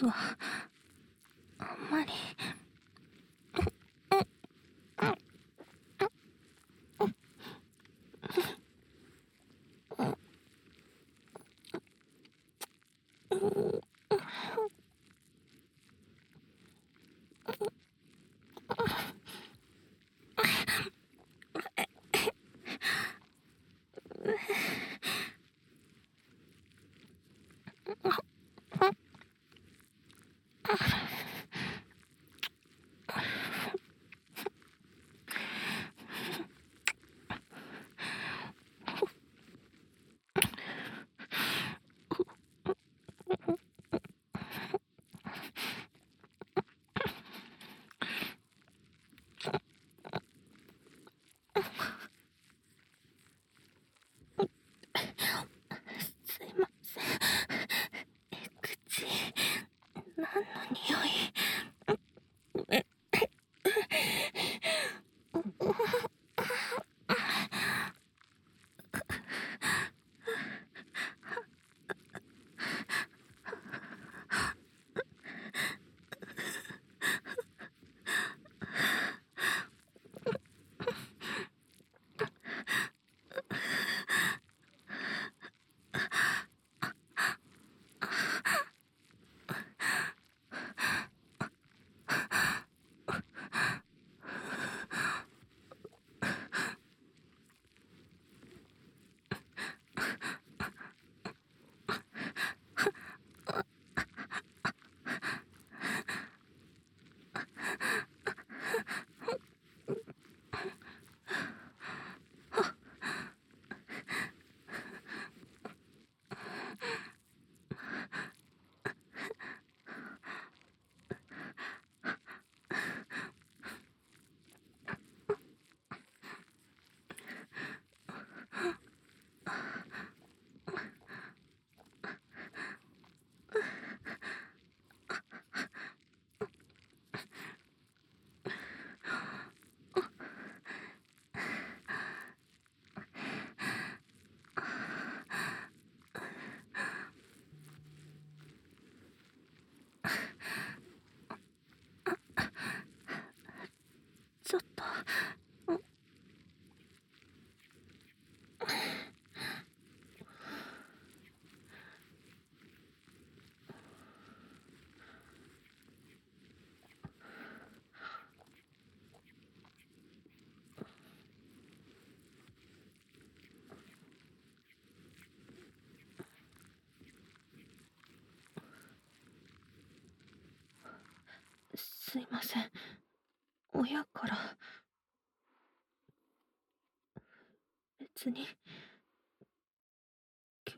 キすいません。親から。別に。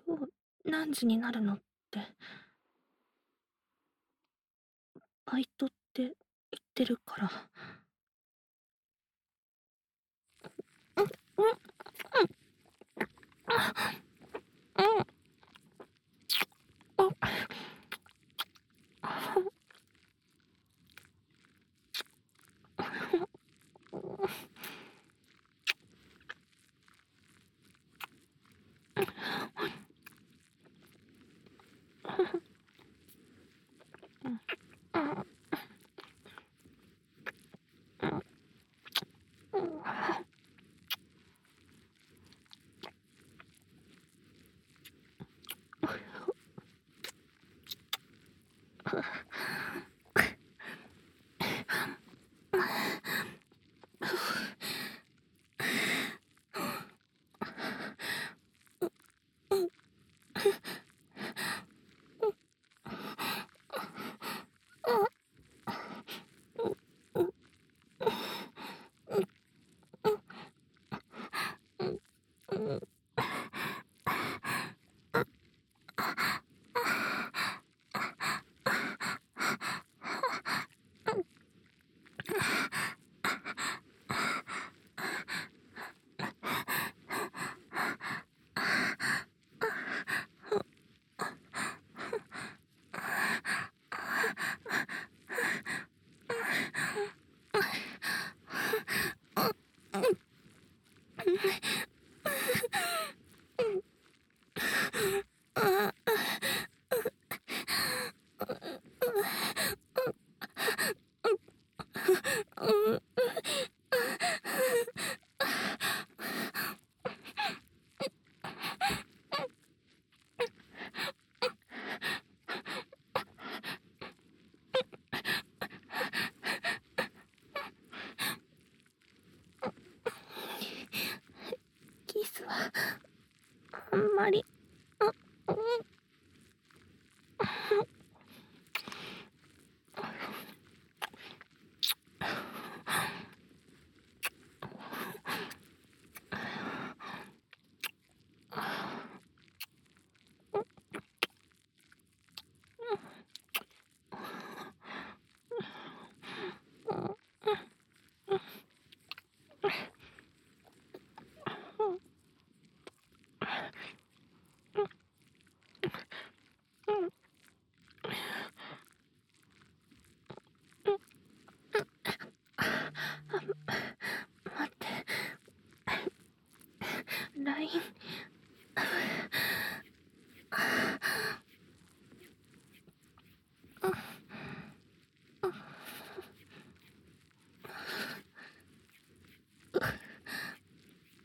今日何時になるのって。バイトって言ってるから。うん、うん、うん、うん。あんまり、あ、うん。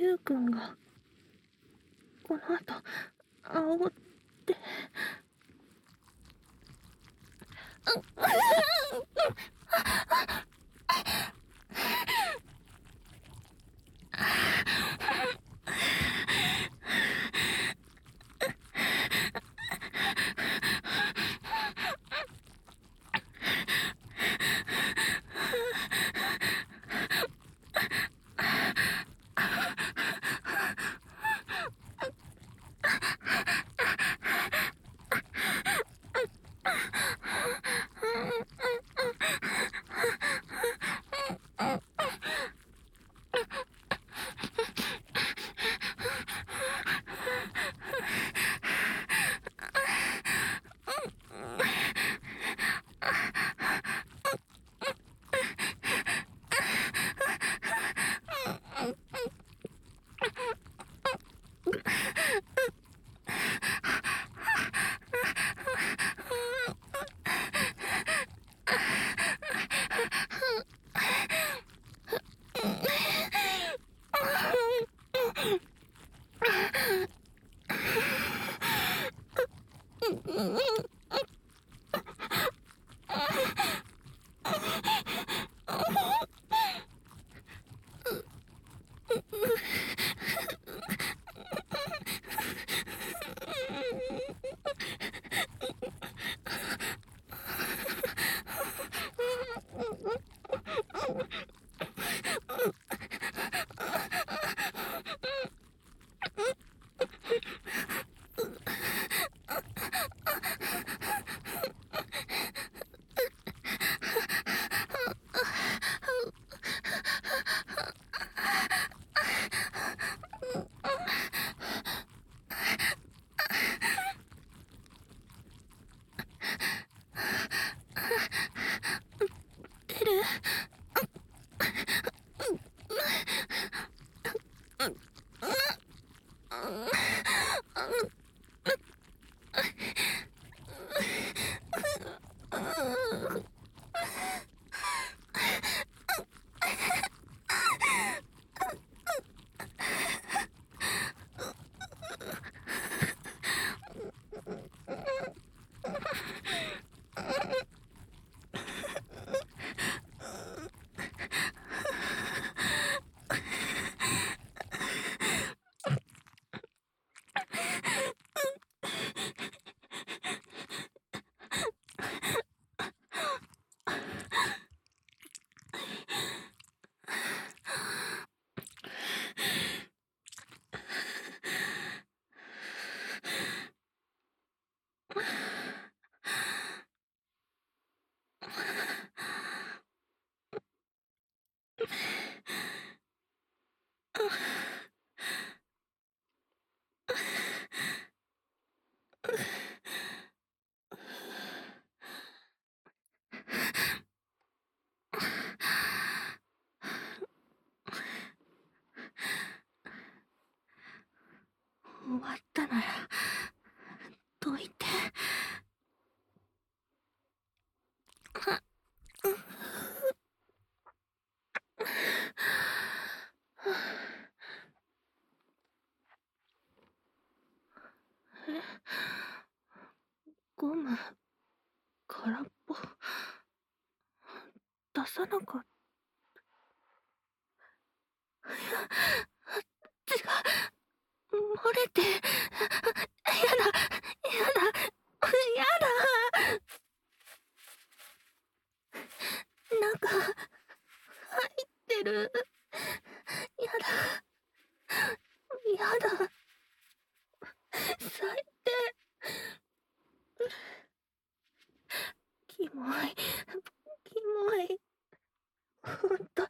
ゆうくんがこの後煽って。空っぽ。出さなかった。血が漏れて。やだ。やだ。やだ。なんか入ってる。やだ。やだ。モい。キモい。ほんと。